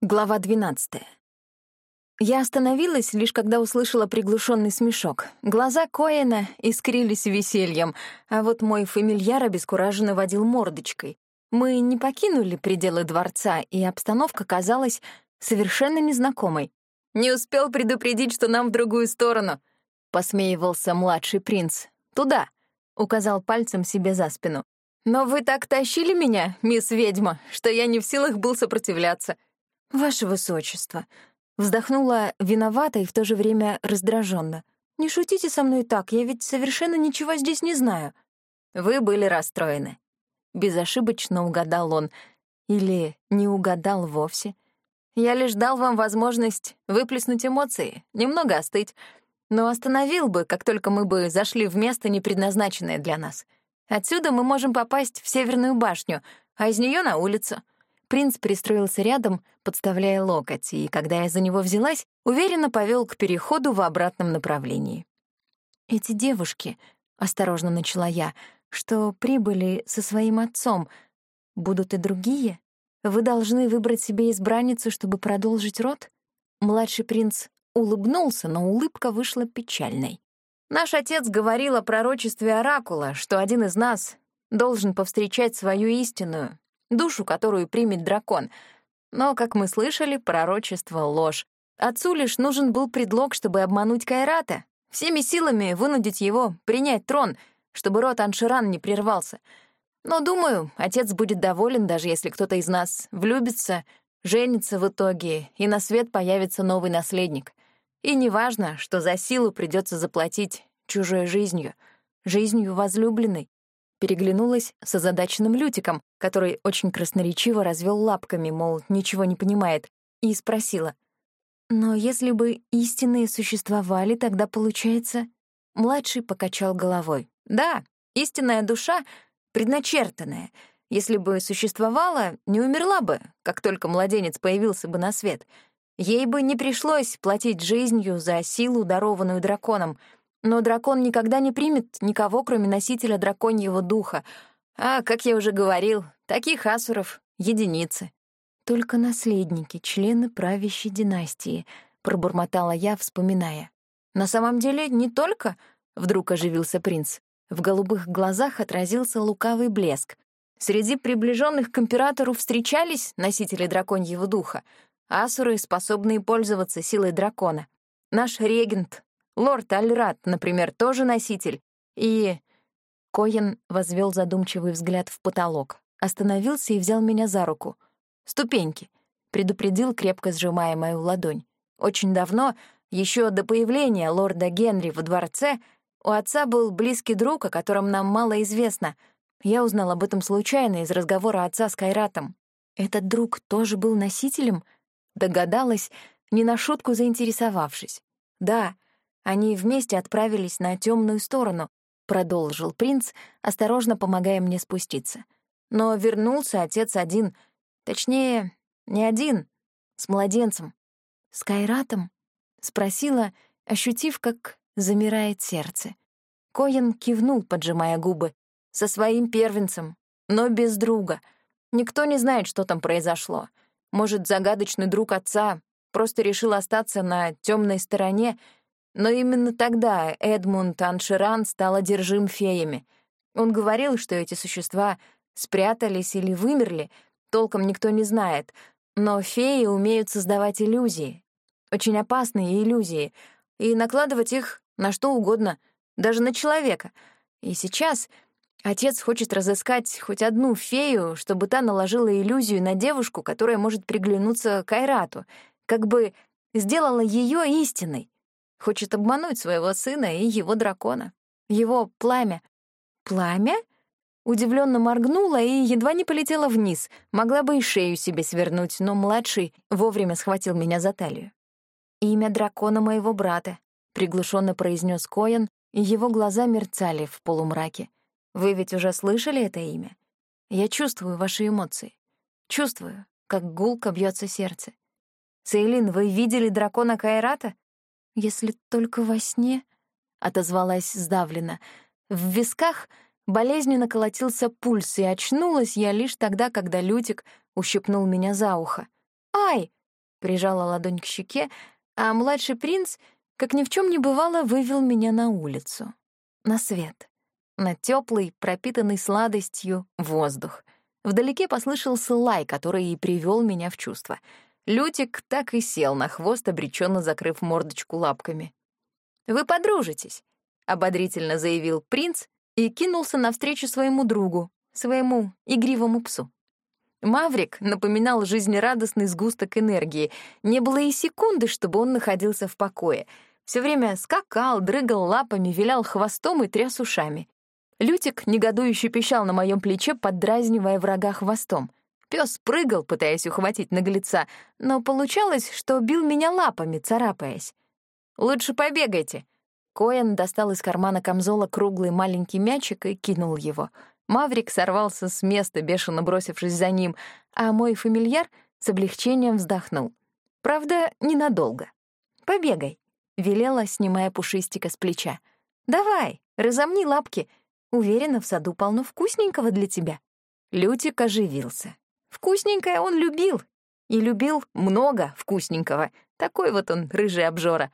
Глава 12. Я остановилась, лишь когда услышала приглушенный смешок. Глаза Коэна искрились весельем, а вот мой фамильяр обескураженно водил мордочкой. Мы не покинули пределы дворца, и обстановка казалась совершенно незнакомой. «Не успел предупредить, что нам в другую сторону», — посмеивался младший принц. «Туда», — указал пальцем себе за спину. «Но вы так тащили меня, мисс ведьма, что я не в силах был сопротивляться». «Ваше высочество», — вздохнула виновата и в то же время раздраженно. «Не шутите со мной так, я ведь совершенно ничего здесь не знаю». «Вы были расстроены». Безошибочно угадал он. Или не угадал вовсе. «Я лишь дал вам возможность выплеснуть эмоции, немного остыть, но остановил бы, как только мы бы зашли в место, не предназначенное для нас. Отсюда мы можем попасть в Северную башню, а из нее на улицу». Принц пристроился рядом, подставляя локоть, и, когда я за него взялась, уверенно повел к переходу в обратном направлении. «Эти девушки», — осторожно начала я, — «что прибыли со своим отцом, будут и другие? Вы должны выбрать себе избранницу, чтобы продолжить род?» Младший принц улыбнулся, но улыбка вышла печальной. «Наш отец говорил о пророчестве Оракула, что один из нас должен повстречать свою истинную, душу, которую примет дракон. Но, как мы слышали, пророчество — ложь. Отцу лишь нужен был предлог, чтобы обмануть Кайрата, всеми силами вынудить его принять трон, чтобы род Анширан не прервался. Но, думаю, отец будет доволен, даже если кто-то из нас влюбится, женится в итоге, и на свет появится новый наследник. И неважно, что за силу придется заплатить чужой жизнью, жизнью возлюбленной переглянулась с озадаченным Лютиком, который очень красноречиво развел лапками, мол, ничего не понимает, и спросила. «Но если бы истинные существовали, тогда получается...» Младший покачал головой. «Да, истинная душа предначертанная. Если бы существовала, не умерла бы, как только младенец появился бы на свет. Ей бы не пришлось платить жизнью за силу, дарованную драконом — но дракон никогда не примет никого, кроме носителя драконьего духа. А, как я уже говорил, таких асуров — единицы. Только наследники, члены правящей династии, пробормотала я, вспоминая. На самом деле не только, вдруг оживился принц. В голубых глазах отразился лукавый блеск. Среди приближенных к императору встречались носители драконьего духа, асуры, способные пользоваться силой дракона. Наш регент Лорд Альрат, например, тоже носитель. И...» Коэн возвел задумчивый взгляд в потолок, остановился и взял меня за руку. «Ступеньки», — предупредил, крепко сжимая мою ладонь. «Очень давно, еще до появления лорда Генри во дворце, у отца был близкий друг, о котором нам мало известно. Я узнал об этом случайно из разговора отца с Кайратом. Этот друг тоже был носителем?» Догадалась, не на шутку заинтересовавшись. «Да, они вместе отправились на темную сторону, продолжил принц, осторожно помогая мне спуститься. Но вернулся отец один, точнее, не один, с младенцем. «С Кайратом?» — спросила, ощутив, как замирает сердце. Коэн кивнул, поджимая губы. «Со своим первенцем, но без друга. Никто не знает, что там произошло. Может, загадочный друг отца просто решил остаться на темной стороне но именно тогда Эдмунд Анширан стал одержим феями. Он говорил, что эти существа спрятались или вымерли, толком никто не знает, но феи умеют создавать иллюзии, очень опасные иллюзии, и накладывать их на что угодно, даже на человека. И сейчас отец хочет разыскать хоть одну фею, чтобы та наложила иллюзию на девушку, которая может приглянуться Кайрату, как бы сделала ее истиной. Хочет обмануть своего сына и его дракона. Его пламя. Пламя? Удивленно моргнула и едва не полетела вниз. Могла бы и шею себе свернуть, но младший вовремя схватил меня за талию. «Имя дракона моего брата», — приглушенно произнес Коэн, и его глаза мерцали в полумраке. «Вы ведь уже слышали это имя? Я чувствую ваши эмоции. Чувствую, как гулко бьется сердце. Сейлин, вы видели дракона Кайрата? Если только во сне», — отозвалась сдавленно. В висках болезненно колотился пульс, и очнулась я лишь тогда, когда Лютик ущипнул меня за ухо. «Ай!» прижала ладонь к щеке, а младший принц, как ни в чем не бывало, вывел меня на улицу, на свет, на теплый, пропитанный сладостью воздух. Вдалеке послышался лай, который и привел меня в чувство. Лютик так и сел на хвост, обреченно закрыв мордочку лапками. «Вы подружитесь», — ободрительно заявил принц и кинулся навстречу своему другу, своему игривому псу. Маврик напоминал жизнерадостный сгусток энергии. Не было и секунды, чтобы он находился в покое. Все время скакал, дрыгал лапами, вилял хвостом и тряс ушами. Лютик негодующе пищал на моем плече, поддразнивая врага хвостом. Пес прыгал, пытаясь ухватить наглеца, но получалось, что бил меня лапами, царапаясь. «Лучше побегайте». Коэн достал из кармана камзола круглый маленький мячик и кинул его — Маврик сорвался с места, бешено бросившись за ним, а мой фамильяр с облегчением вздохнул. Правда, ненадолго. «Побегай», — велела, снимая пушистика с плеча. «Давай, разомни лапки. Уверена, в саду полно вкусненького для тебя». Лютик оживился. Вкусненькое он любил. И любил много вкусненького. Такой вот он, рыжий обжора.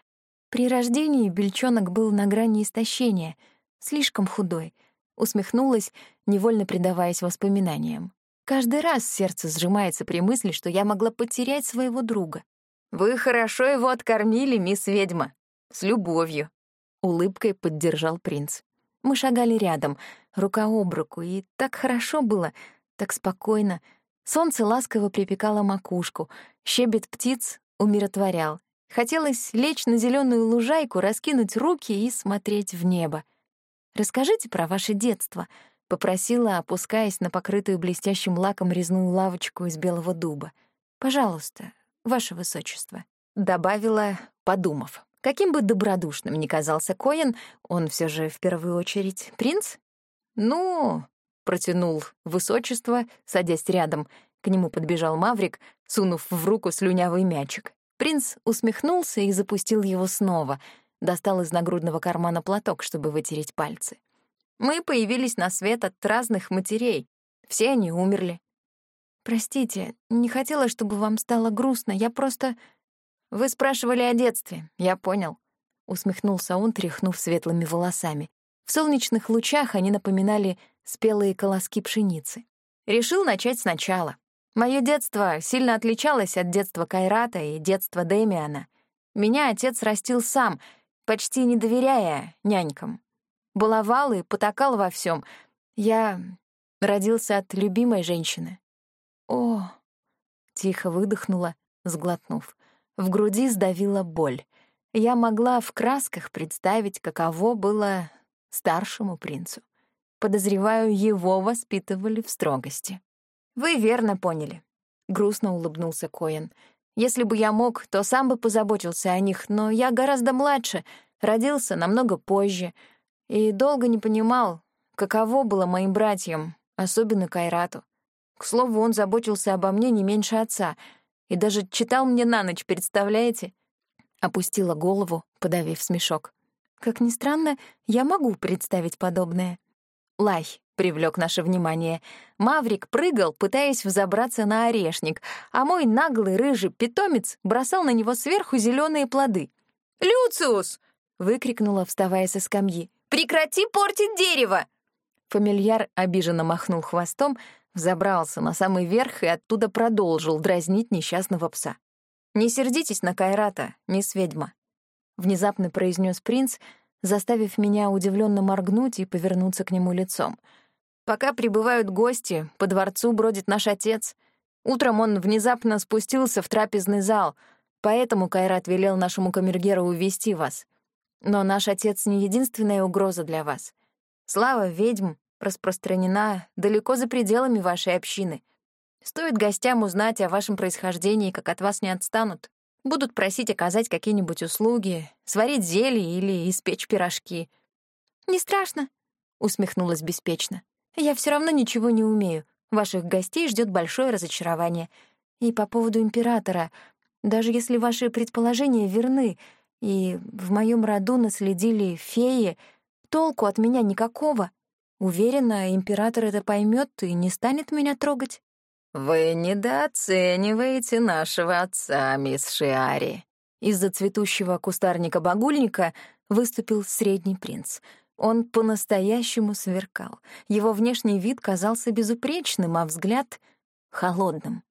При рождении бельчонок был на грани истощения, слишком худой — Усмехнулась, невольно предаваясь воспоминаниям. Каждый раз сердце сжимается при мысли, что я могла потерять своего друга. «Вы хорошо его откормили, мисс ведьма. С любовью», — улыбкой поддержал принц. Мы шагали рядом, рука об руку, и так хорошо было, так спокойно. Солнце ласково припекало макушку, щебет птиц умиротворял. Хотелось лечь на зеленую лужайку, раскинуть руки и смотреть в небо. Расскажите про ваше детство», — попросила, опускаясь на покрытую блестящим лаком резную лавочку из белого дуба. «Пожалуйста, ваше высочество», — добавила, подумав. Каким бы добродушным ни казался Коэн, он все же в первую очередь принц. «Ну...» — протянул высочество, садясь рядом. К нему подбежал Маврик, сунув в руку слюнявый мячик. Принц усмехнулся и запустил его снова — достал из нагрудного кармана платок, чтобы вытереть пальцы. Мы появились на свет от разных матерей. Все они умерли. Простите, не хотела, чтобы вам стало грустно. Я просто... Вы спрашивали о детстве, я понял. Усмехнулся он, тряхнув светлыми волосами. В солнечных лучах они напоминали спелые колоски пшеницы. Решил начать сначала. Мое детство сильно отличалось от детства Кайрата и детства Дэмиана. Меня отец растил сам — почти не доверяя нянькам. Баловал и потакал во всем. Я родился от любимой женщины. О, тихо выдохнула, сглотнув. В груди сдавила боль. Я могла в красках представить, каково было старшему принцу. Подозреваю, его воспитывали в строгости. «Вы верно поняли», — грустно улыбнулся Коэн. Если бы я мог, то сам бы позаботился о них, но я гораздо младше, родился намного позже и долго не понимал, каково было моим братьям, особенно Кайрату. К слову, он заботился обо мне не меньше отца и даже читал мне на ночь, представляете? Опустила голову, подавив смешок. Как ни странно, я могу представить подобное. Лай привлек наше внимание. Маврик прыгал, пытаясь взобраться на орешник, а мой наглый рыжий питомец бросал на него сверху зеленые плоды. «Люциус!» — выкрикнула, вставая со скамьи. «Прекрати портить дерево!» Фамильяр обиженно махнул хвостом, взобрался на самый верх и оттуда продолжил дразнить несчастного пса. «Не сердитесь на Кайрата, мисс ведьма», — внезапно произнес принц, заставив меня удивленно моргнуть и повернуться к нему лицом. «Пока прибывают гости, по дворцу бродит наш отец. Утром он внезапно спустился в трапезный зал, поэтому Кайрат велел нашему камергеру увести вас. Но наш отец не единственная угроза для вас. Слава ведьм распространена далеко за пределами вашей общины. Стоит гостям узнать о вашем происхождении, как от вас не отстанут. Будут просить оказать какие-нибудь услуги, сварить зелье или испечь пирожки. «Не страшно», — усмехнулась беспечно. «Я все равно ничего не умею. Ваших гостей ждет большое разочарование. И по поводу императора, даже если ваши предположения верны, и в моем роду наследили феи, толку от меня никакого. Уверена, император это поймет и не станет меня трогать». «Вы недооцениваете нашего отца, мисс Шиари». Из-за цветущего кустарника-багульника выступил средний принц. Он по-настоящему сверкал. Его внешний вид казался безупречным, а взгляд — холодным,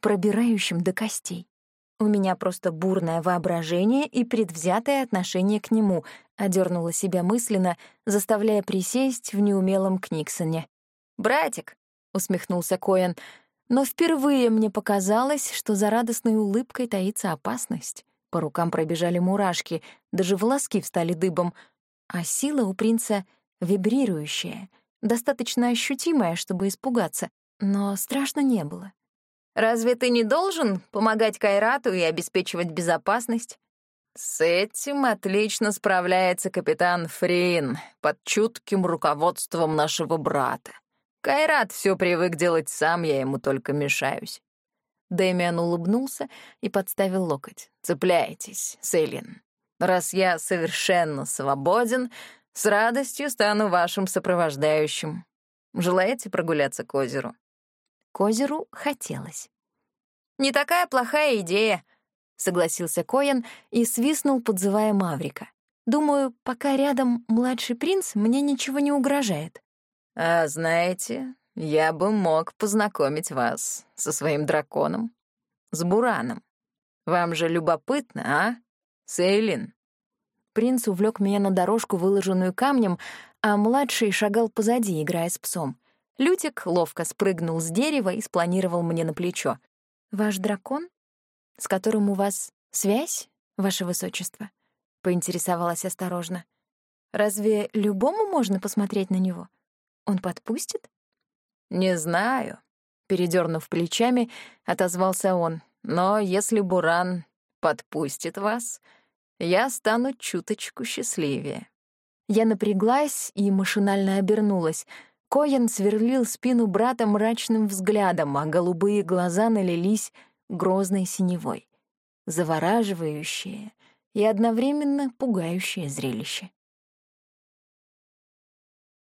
пробирающим до костей. У меня просто бурное воображение и предвзятое отношение к нему, одернула себя мысленно, заставляя присесть в неумелом Книксоне. «Братик», — усмехнулся Коэн, но впервые мне показалось, что за радостной улыбкой таится опасность. По рукам пробежали мурашки, даже волоски встали дыбом, а сила у принца вибрирующая, достаточно ощутимая, чтобы испугаться, но страшно не было. «Разве ты не должен помогать Кайрату и обеспечивать безопасность?» «С этим отлично справляется капитан Фрин под чутким руководством нашего брата. Кайрат все привык делать сам, я ему только мешаюсь». Дэмиан улыбнулся и подставил локоть. «Цепляйтесь, Сейлин. Раз я совершенно свободен, с радостью стану вашим сопровождающим. Желаете прогуляться к озеру?» К озеру хотелось. «Не такая плохая идея», — согласился Коэн и свистнул, подзывая Маврика. «Думаю, пока рядом младший принц, мне ничего не угрожает». «А знаете, я бы мог познакомить вас со своим драконом, с Бураном. Вам же любопытно, а, Сейлин?» Принц увлек меня на дорожку, выложенную камнем, а младший шагал позади, играя с псом. Лютик ловко спрыгнул с дерева и спланировал мне на плечо. «Ваш дракон? С которым у вас связь, ваше высочество?» — поинтересовалась осторожно. «Разве любому можно посмотреть на него? Он подпустит?» «Не знаю», — передернув плечами, отозвался он. «Но если Буран подпустит вас, я стану чуточку счастливее». Я напряглась и машинально обернулась. Коэн сверлил спину брата мрачным взглядом, а голубые глаза налились грозной синевой. Завораживающее и одновременно пугающее зрелище.